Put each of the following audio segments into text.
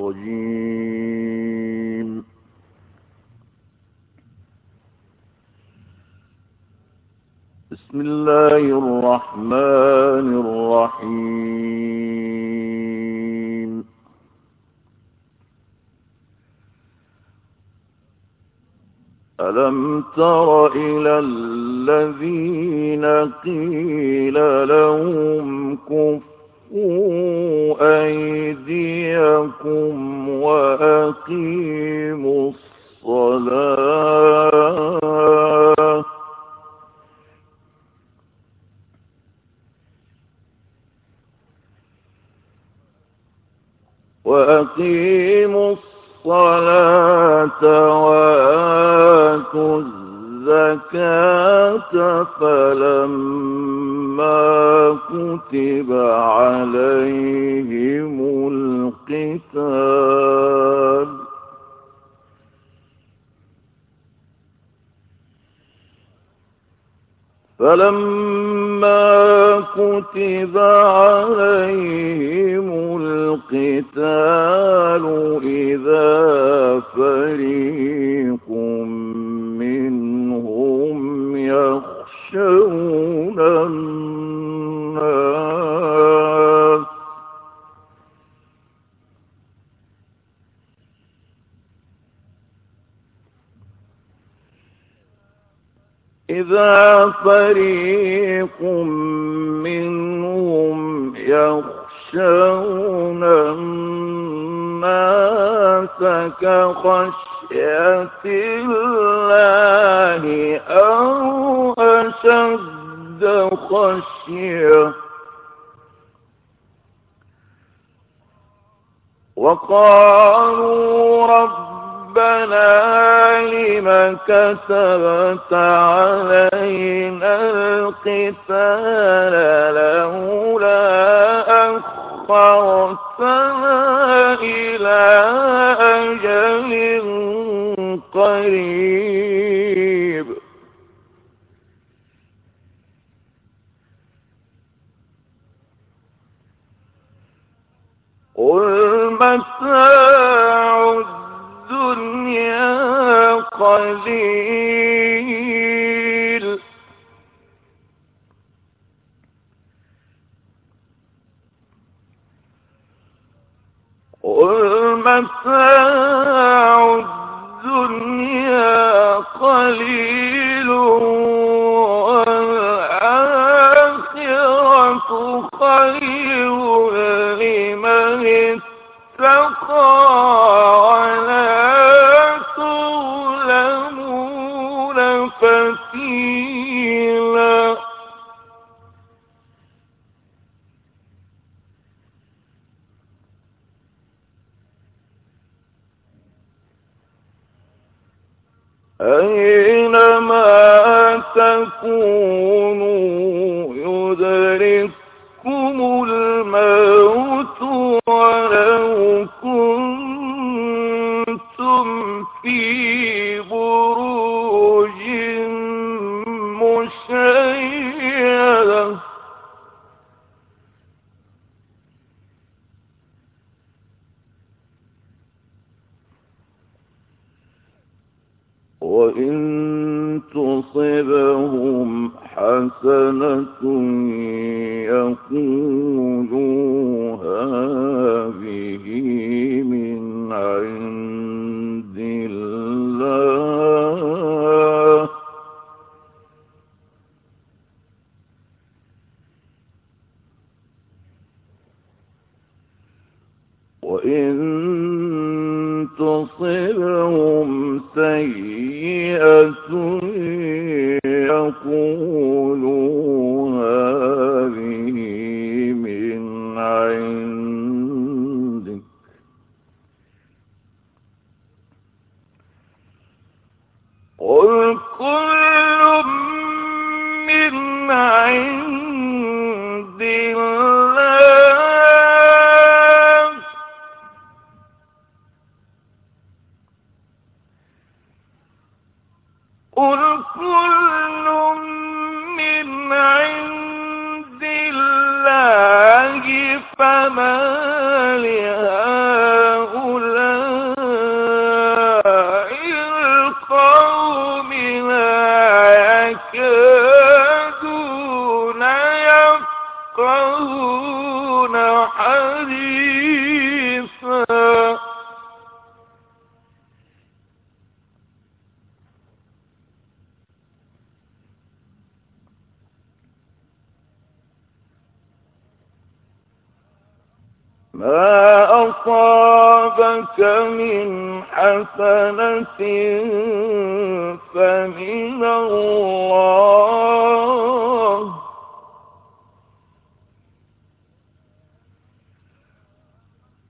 الرجيم. بسم الله الرحمن الرحيم. ألم تر إلى الذين قيل لهم كفر أيديكم الصلاة. الصلاة وآتوا الزكاة فلما فلما كتب عليهم القتال إذا فريق إذا فريق منهم يخشون الناس كخشية الله أو أشد خشية. وقالوا ربنا لم كتبت علينا القتال لولا أخرتنا إلى أجل قريب. قل متاع قليل قل متاع الدنيا قليل والآخرة خير لمن اتقى أينما تكونوا يدرككم وإن تصبهم حسنة يقولوا هذه من عند تصبهم سيئة يقولوا هذه من عندك. قل كل قل كل من عند الله فما ما أصابك من حسنة فمن الله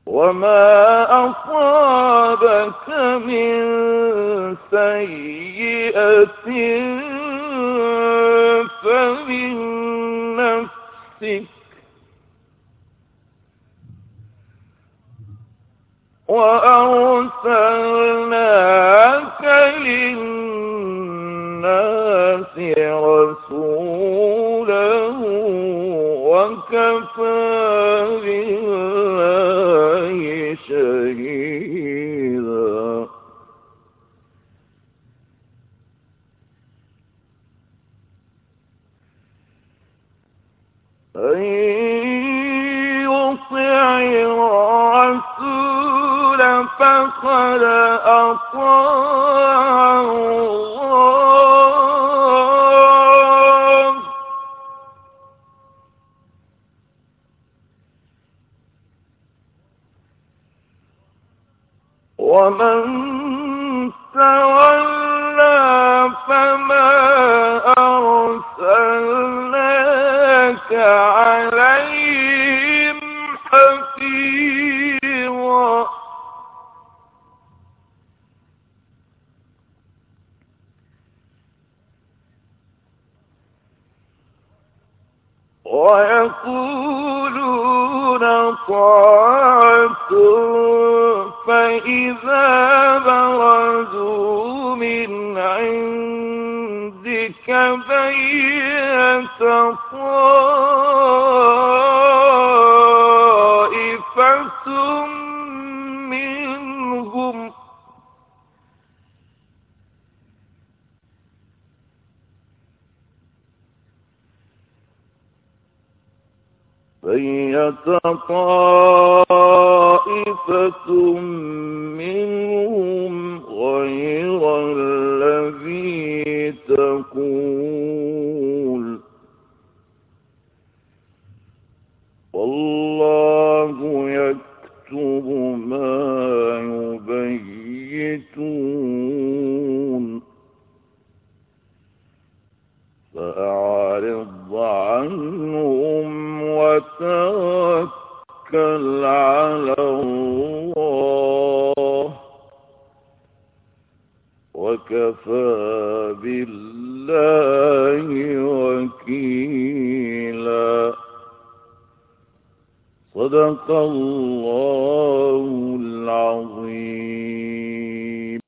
وما أصابك من سيئة فمن نفسك وأرسلناك للناس رسولا وكفى بالله شهيدا. أن فقد أطاع الله ومن تولى فما أرسلناك عليهم طاعة فإذا برزوا من عندك بيت طائفة بيت طائفة وكفى بالله وكيلا. صدق الله العظيم.